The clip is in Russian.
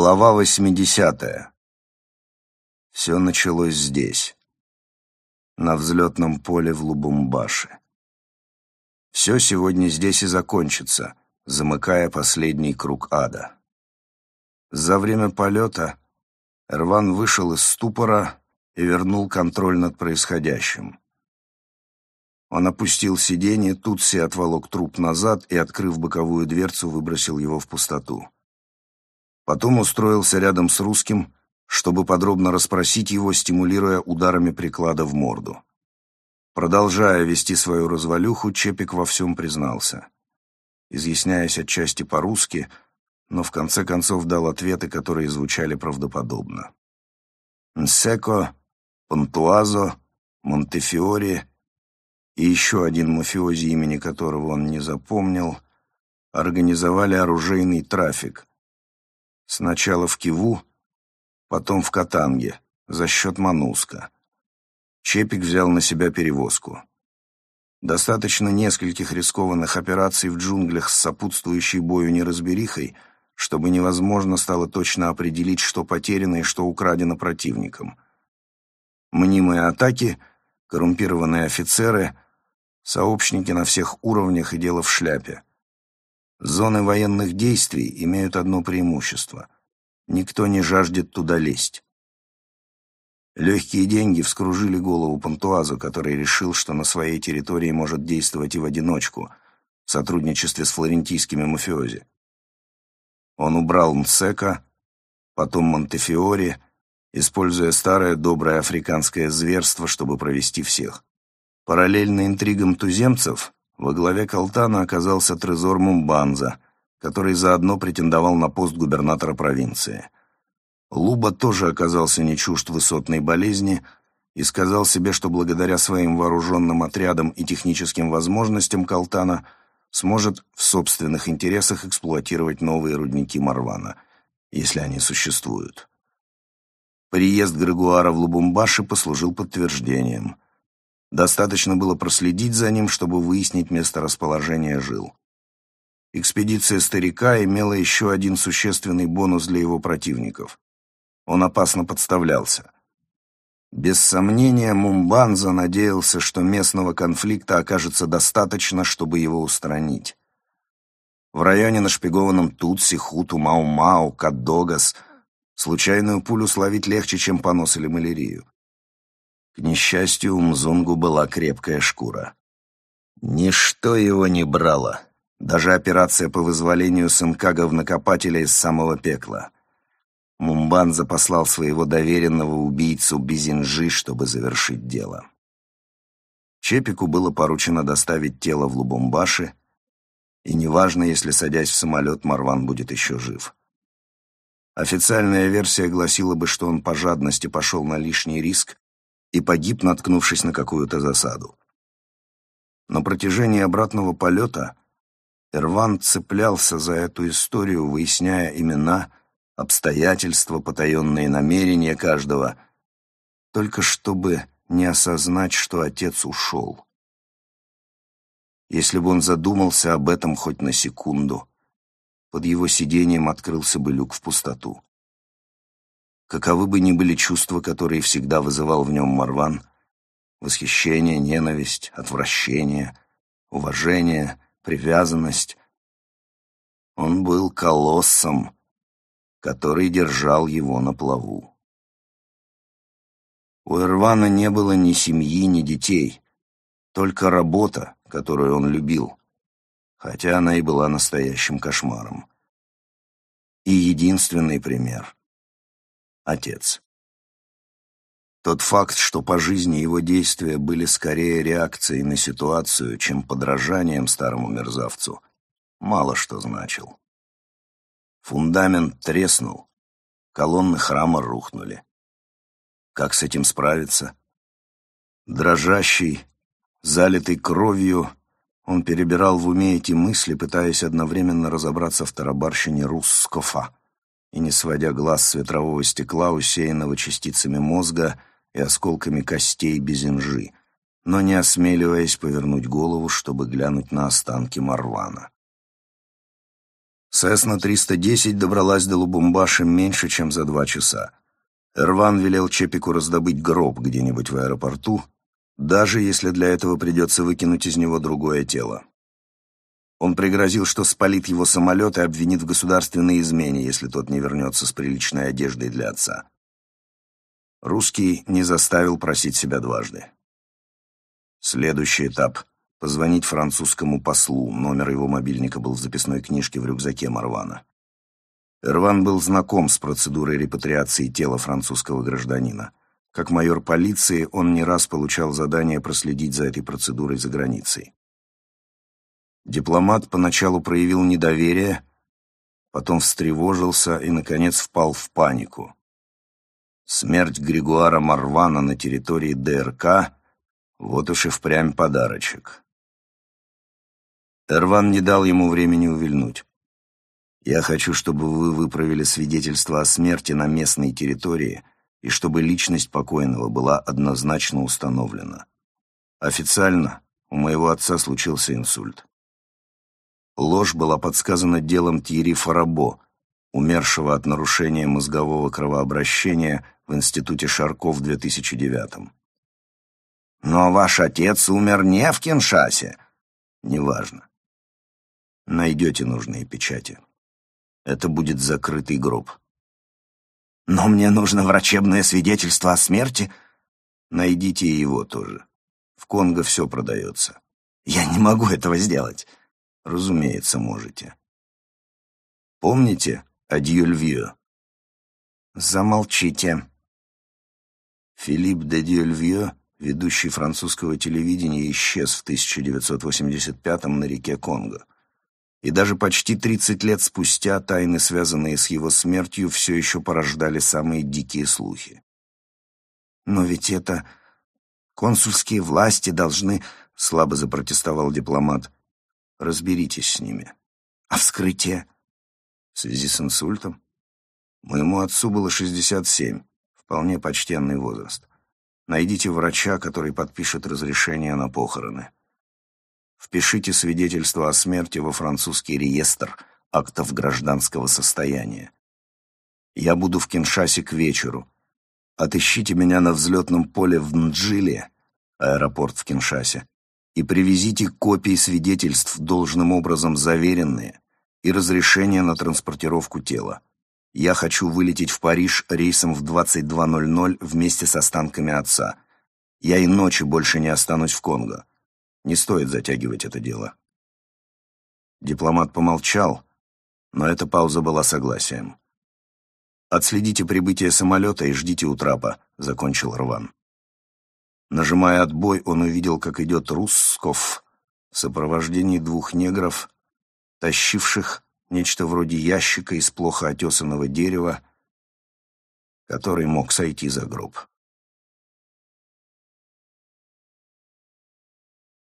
Глава 80. Все началось здесь, на взлетном поле в Лубумбаше. Все сегодня здесь и закончится, замыкая последний круг ада. За время полета Эрван вышел из ступора и вернул контроль над происходящим. Он опустил сиденье, Тутси отволок труп назад и, открыв боковую дверцу, выбросил его в пустоту. Потом устроился рядом с русским, чтобы подробно расспросить его, стимулируя ударами приклада в морду. Продолжая вести свою развалюху, Чепик во всем признался. Изъясняясь отчасти по-русски, но в конце концов дал ответы, которые звучали правдоподобно. Нсеко, Пантуазо, Монтефиори и еще один мафиози, имени которого он не запомнил, организовали оружейный трафик. Сначала в Киву, потом в Катанге, за счет Мануска. Чепик взял на себя перевозку. Достаточно нескольких рискованных операций в джунглях с сопутствующей бою неразберихой — чтобы невозможно стало точно определить, что потеряно и что украдено противником. Мнимые атаки, коррумпированные офицеры, сообщники на всех уровнях и дело в шляпе. Зоны военных действий имеют одно преимущество. Никто не жаждет туда лезть. Легкие деньги вскружили голову Пантуазу, который решил, что на своей территории может действовать и в одиночку, в сотрудничестве с флорентийскими мафиози. Он убрал Мцека, потом Монтефиори, используя старое доброе африканское зверство, чтобы провести всех. Параллельно интригам туземцев во главе Калтана оказался Трезор Мумбанза, который заодно претендовал на пост губернатора провинции. Луба тоже оказался не чужд высотной болезни и сказал себе, что благодаря своим вооруженным отрядам и техническим возможностям Калтана – сможет в собственных интересах эксплуатировать новые рудники Марвана, если они существуют. Приезд Грегуара в Лубумбаши послужил подтверждением. Достаточно было проследить за ним, чтобы выяснить месторасположение жил. Экспедиция старика имела еще один существенный бонус для его противников. Он опасно подставлялся. Без сомнения, Мумбанза надеялся, что местного конфликта окажется достаточно, чтобы его устранить. В районе, нашпигованном Тутси, Хуту, Мау-Мау, Каддогас, случайную пулю словить легче, чем понос или малярию. К несчастью, у Мзунгу была крепкая шкура. Ничто его не брало, даже операция по вызволению сынка говнокопателя из самого пекла — Мумбанза послал своего доверенного убийцу Безинжи, чтобы завершить дело. Чепику было поручено доставить тело в Лубумбаши, и неважно, если, садясь в самолет, Марван будет еще жив. Официальная версия гласила бы, что он по жадности пошел на лишний риск и погиб, наткнувшись на какую-то засаду. На протяжении обратного полета Эрван цеплялся за эту историю, выясняя имена обстоятельства, потаенные намерения каждого, только чтобы не осознать, что отец ушел. Если бы он задумался об этом хоть на секунду, под его сидением открылся бы люк в пустоту. Каковы бы ни были чувства, которые всегда вызывал в нем Марван, восхищение, ненависть, отвращение, уважение, привязанность, он был колоссом, который держал его на плаву. У Ирвана не было ни семьи, ни детей, только работа, которую он любил, хотя она и была настоящим кошмаром. И единственный пример — отец. Тот факт, что по жизни его действия были скорее реакцией на ситуацию, чем подражанием старому мерзавцу, мало что значил. Фундамент треснул, колонны храма рухнули. Как с этим справиться? Дрожащий, залитый кровью, он перебирал в уме эти мысли, пытаясь одновременно разобраться в тарабарщине Русскофа и не сводя глаз с ветрового стекла, усеянного частицами мозга и осколками костей без инжи, но не осмеливаясь повернуть голову, чтобы глянуть на останки Марвана. Сесна-310 добралась до Лубумбаши меньше, чем за два часа. Эрван велел Чепику раздобыть гроб где-нибудь в аэропорту, даже если для этого придется выкинуть из него другое тело. Он пригрозил, что спалит его самолет и обвинит в государственной измене, если тот не вернется с приличной одеждой для отца. Русский не заставил просить себя дважды. Следующий этап — позвонить французскому послу. Номер его мобильника был в записной книжке в рюкзаке Марвана. Эрван был знаком с процедурой репатриации тела французского гражданина. Как майор полиции он не раз получал задание проследить за этой процедурой за границей. Дипломат поначалу проявил недоверие, потом встревожился и, наконец, впал в панику. Смерть Григуара Марвана на территории ДРК — вот уж и впрямь подарочек. Эрван не дал ему времени увильнуть. «Я хочу, чтобы вы выправили свидетельство о смерти на местной территории и чтобы личность покойного была однозначно установлена. Официально у моего отца случился инсульт. Ложь была подсказана делом Тьерри Фарабо, умершего от нарушения мозгового кровообращения в Институте Шарко в 2009-м. «Но ваш отец умер не в Киншасе». «Неважно. Найдете нужные печати. Это будет закрытый гроб». «Но мне нужно врачебное свидетельство о смерти». «Найдите его тоже. В Конго все продается». «Я не могу этого сделать». Разумеется, можете. Помните Дьюльвью? Замолчите. Филипп де Дьюльвью, ведущий французского телевидения, исчез в 1985-м на реке Конго. И даже почти 30 лет спустя тайны, связанные с его смертью, все еще порождали самые дикие слухи. «Но ведь это... консульские власти должны...» — слабо запротестовал дипломат. Разберитесь с ними. А вскрытие? В связи с инсультом? Моему отцу было 67, вполне почтенный возраст. Найдите врача, который подпишет разрешение на похороны. Впишите свидетельство о смерти во французский реестр актов гражданского состояния. Я буду в Киншасе к вечеру. Отыщите меня на взлетном поле в Нджиле, аэропорт в Киншасе, и привезите копии свидетельств, должным образом заверенные, и разрешение на транспортировку тела. Я хочу вылететь в Париж рейсом в 22.00 вместе с останками отца. Я и ночи больше не останусь в Конго. Не стоит затягивать это дело. Дипломат помолчал, но эта пауза была согласием. «Отследите прибытие самолета и ждите у трапа», — закончил Рван. Нажимая отбой, он увидел, как идет Руссков в сопровождении двух негров, тащивших нечто вроде ящика из плохо отесанного дерева, который мог сойти за гроб.